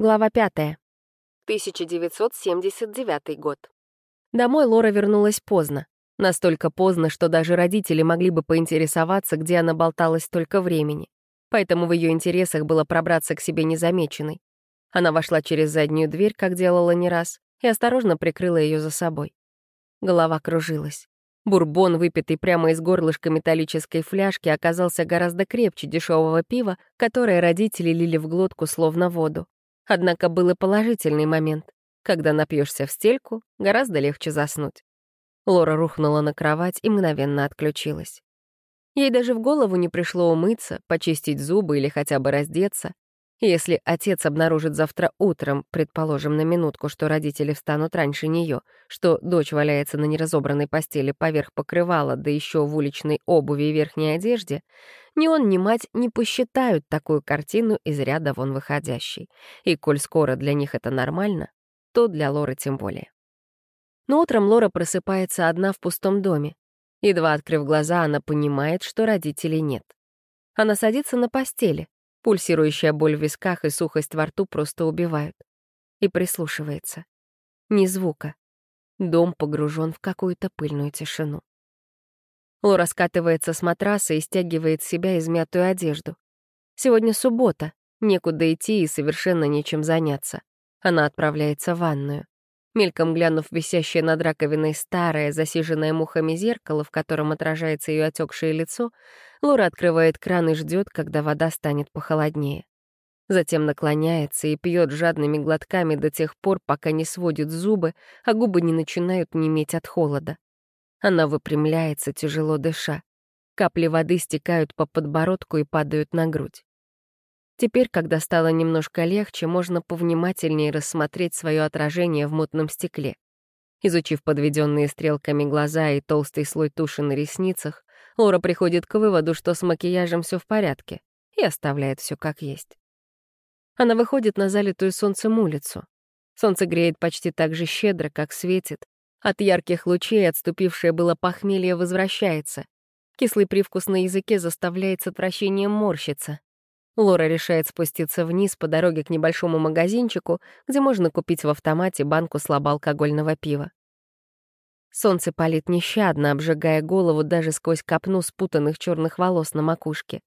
Глава 5. 1979 год. Домой Лора вернулась поздно. Настолько поздно, что даже родители могли бы поинтересоваться, где она болталась столько времени. Поэтому в ее интересах было пробраться к себе незамеченной. Она вошла через заднюю дверь, как делала не раз, и осторожно прикрыла ее за собой. Голова кружилась. Бурбон, выпитый прямо из горлышка металлической фляжки, оказался гораздо крепче дешевого пива, которое родители лили в глотку словно воду. Однако был и положительный момент. Когда напьешься в стельку, гораздо легче заснуть. Лора рухнула на кровать и мгновенно отключилась. Ей даже в голову не пришло умыться, почистить зубы или хотя бы раздеться. Если отец обнаружит завтра утром, предположим, на минутку, что родители встанут раньше нее, что дочь валяется на неразобранной постели поверх покрывала, да еще в уличной обуви и верхней одежде, ни он, ни мать не посчитают такую картину из ряда вон выходящей. И коль скоро для них это нормально, то для Лоры тем более. Но утром Лора просыпается одна в пустом доме. Едва открыв глаза, она понимает, что родителей нет. Она садится на постели, Пульсирующая боль в висках и сухость во рту просто убивают. И прислушивается. Ни звука. Дом погружен в какую-то пыльную тишину. Лора скатывается с матраса и стягивает с себя измятую одежду. Сегодня суббота, некуда идти и совершенно нечем заняться. Она отправляется в ванную. Мельком глянув висящее над раковиной старое, засиженное мухами зеркало, в котором отражается ее отекшее лицо, Лора открывает кран и ждет, когда вода станет похолоднее. Затем наклоняется и пьет жадными глотками до тех пор, пока не сводит зубы, а губы не начинают неметь от холода. Она выпрямляется, тяжело дыша. Капли воды стекают по подбородку и падают на грудь. Теперь, когда стало немножко легче, можно повнимательнее рассмотреть свое отражение в мутном стекле. Изучив подведенные стрелками глаза и толстый слой туши на ресницах, Лора приходит к выводу, что с макияжем все в порядке, и оставляет все как есть. Она выходит на залитую солнцем улицу. Солнце греет почти так же щедро, как светит. От ярких лучей отступившее было похмелье возвращается. Кислый привкус на языке заставляет с отвращением морщиться. Лора решает спуститься вниз по дороге к небольшому магазинчику, где можно купить в автомате банку слабоалкогольного пива. Солнце палит нещадно, обжигая голову даже сквозь копну спутанных черных волос на макушке.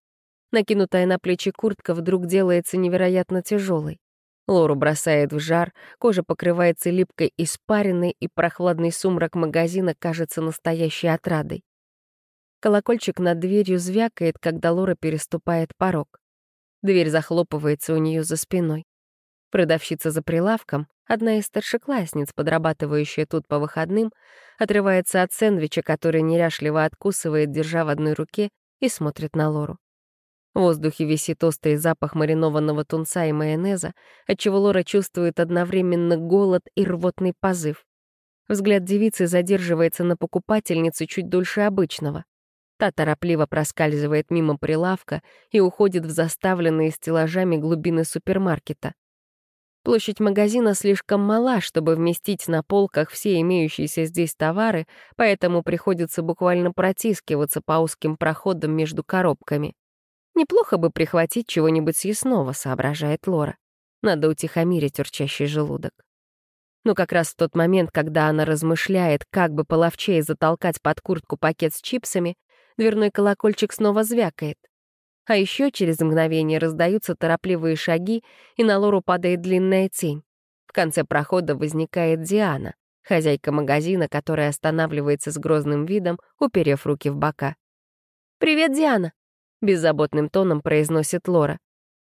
Накинутая на плечи куртка вдруг делается невероятно тяжелой. Лору бросает в жар, кожа покрывается липкой испариной, и прохладный сумрак магазина кажется настоящей отрадой. Колокольчик над дверью звякает, когда Лора переступает порог. Дверь захлопывается у нее за спиной. Продавщица за прилавком, одна из старшеклассниц, подрабатывающая тут по выходным, отрывается от сэндвича, который неряшливо откусывает, держа в одной руке, и смотрит на Лору. В воздухе висит острый запах маринованного тунца и майонеза, отчего Лора чувствует одновременно голод и рвотный позыв. Взгляд девицы задерживается на покупательнице чуть дольше обычного. Та торопливо проскальзывает мимо прилавка и уходит в заставленные стеллажами глубины супермаркета. Площадь магазина слишком мала, чтобы вместить на полках все имеющиеся здесь товары, поэтому приходится буквально протискиваться по узким проходам между коробками. Неплохо бы прихватить чего-нибудь съестного, соображает Лора. Надо утихомирить урчащий желудок. Но как раз в тот момент, когда она размышляет, как бы половчее затолкать под куртку пакет с чипсами, Дверной колокольчик снова звякает. А еще через мгновение раздаются торопливые шаги, и на Лору падает длинная тень. В конце прохода возникает Диана, хозяйка магазина, которая останавливается с грозным видом, уперев руки в бока. «Привет, Диана!» — беззаботным тоном произносит Лора.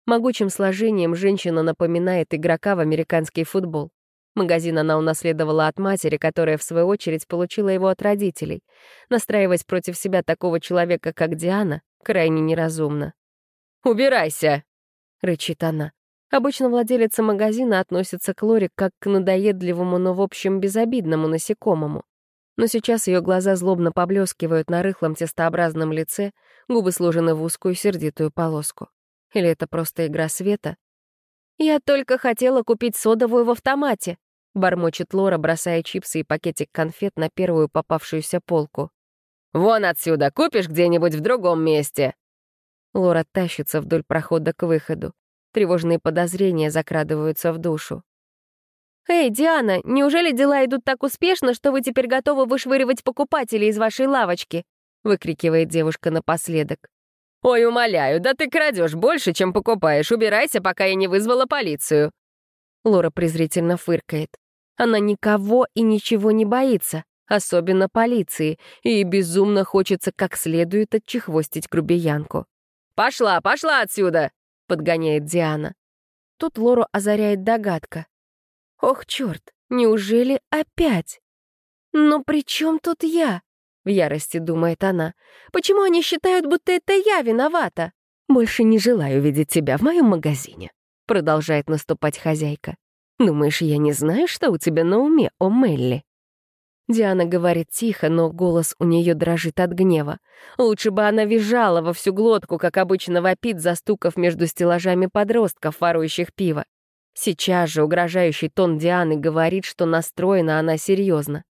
Могучим сложением женщина напоминает игрока в американский футбол. Магазин она унаследовала от матери, которая, в свою очередь, получила его от родителей. Настраивать против себя такого человека, как Диана, крайне неразумно. «Убирайся!» — рычит она. Обычно владелица магазина относится к Лоре как к надоедливому, но в общем безобидному насекомому. Но сейчас ее глаза злобно поблескивают на рыхлом тестообразном лице, губы сложены в узкую сердитую полоску. Или это просто игра света? «Я только хотела купить содовую в автомате», — бормочет Лора, бросая чипсы и пакетик конфет на первую попавшуюся полку. «Вон отсюда, купишь где-нибудь в другом месте!» Лора тащится вдоль прохода к выходу. Тревожные подозрения закрадываются в душу. «Эй, Диана, неужели дела идут так успешно, что вы теперь готовы вышвыривать покупателей из вашей лавочки?» — выкрикивает девушка напоследок. «Ой, умоляю, да ты крадешь больше, чем покупаешь. Убирайся, пока я не вызвала полицию». Лора презрительно фыркает. Она никого и ничего не боится, особенно полиции, и безумно хочется как следует отчехвостить грубиянку. «Пошла, пошла отсюда!» — подгоняет Диана. Тут Лору озаряет догадка. «Ох, черт, неужели опять?» «Но при чем тут я?» — в ярости думает она. «Почему они считают, будто это я виновата?» «Больше не желаю видеть тебя в моем магазине», — продолжает наступать хозяйка. «Думаешь, я не знаю, что у тебя на уме, о Мелли?» Диана говорит тихо, но голос у нее дрожит от гнева. Лучше бы она визжала во всю глотку, как обычно вопит, застукав между стеллажами подростков, ворующих пиво. Сейчас же угрожающий тон Дианы говорит, что настроена она серьезно.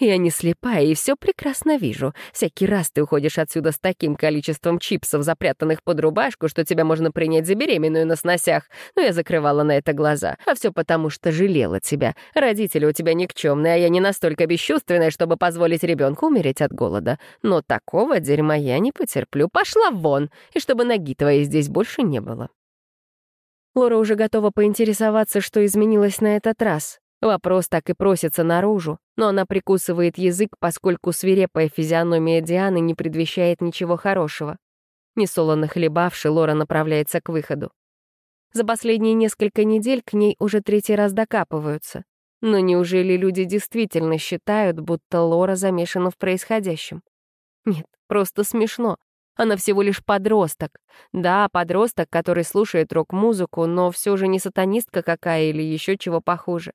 Я не слепая и все прекрасно вижу. Всякий раз ты уходишь отсюда с таким количеством чипсов, запрятанных под рубашку, что тебя можно принять за беременную на сносях. Но я закрывала на это глаза. А все потому, что жалела тебя. Родители у тебя никчемные, а я не настолько бесчувственная, чтобы позволить ребенку умереть от голода. Но такого дерьма я не потерплю. Пошла вон, и чтобы ноги твоей здесь больше не было. Лора уже готова поинтересоваться, что изменилось на этот раз. Вопрос так и просится наружу, но она прикусывает язык, поскольку свирепая физиономия Дианы не предвещает ничего хорошего. Несолоно хлебавши, Лора направляется к выходу. За последние несколько недель к ней уже третий раз докапываются. Но неужели люди действительно считают, будто Лора замешана в происходящем? Нет, просто смешно. Она всего лишь подросток. Да, подросток, который слушает рок-музыку, но все же не сатанистка какая или еще чего похуже.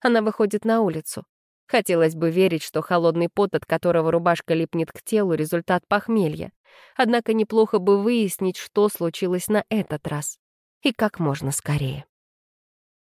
Она выходит на улицу. Хотелось бы верить, что холодный пот, от которого рубашка липнет к телу, — результат похмелья. Однако неплохо бы выяснить, что случилось на этот раз. И как можно скорее.